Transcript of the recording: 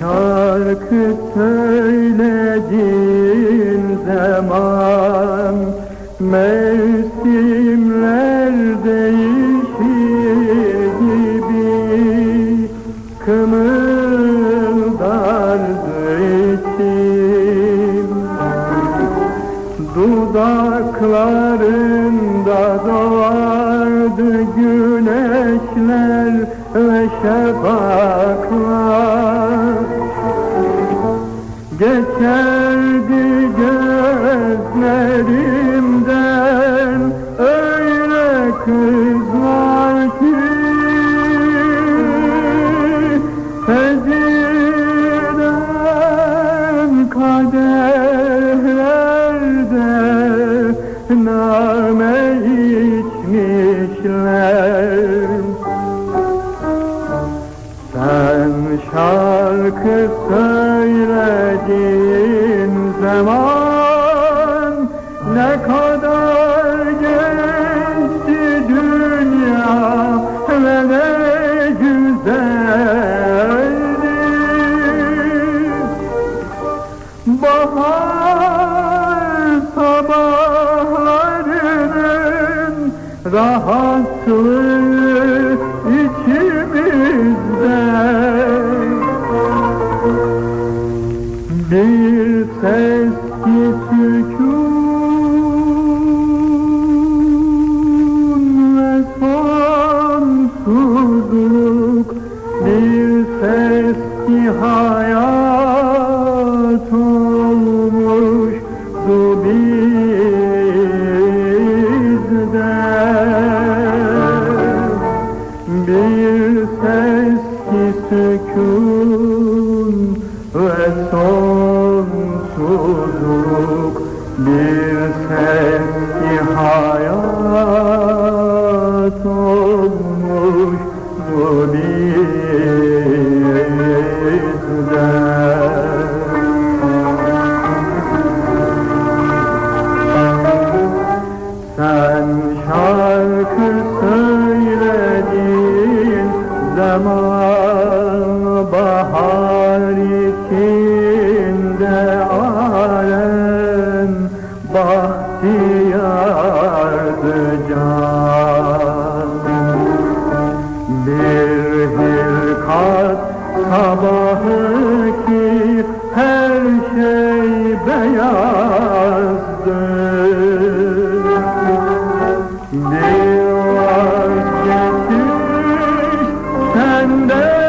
şarkı söylediğin zaman Mevsimler değişir gibi Kımıldardı içim. Dudaklarında doğardı güneşler ve şafaklar Geçerdi gözlerimden öyle kızlar ki. Ezilen kaderlerde name içmişler şarkı söylediğin zaman ne kadar geçti dünya ve ne güzeldi. Bahar sabahlarının rahatlığı Bir ses sükun ve sonsuzluk Bir ses ki hayat olmuştu bizde. Bir ses ki sükun ve sonsuzluk bir sevgi hayat olmuştu bizden. Sen şarkı söyledin zaman ihtiyardı Bir hilkat sabahı ki her şey beyazdı. Ne var geçmiş senden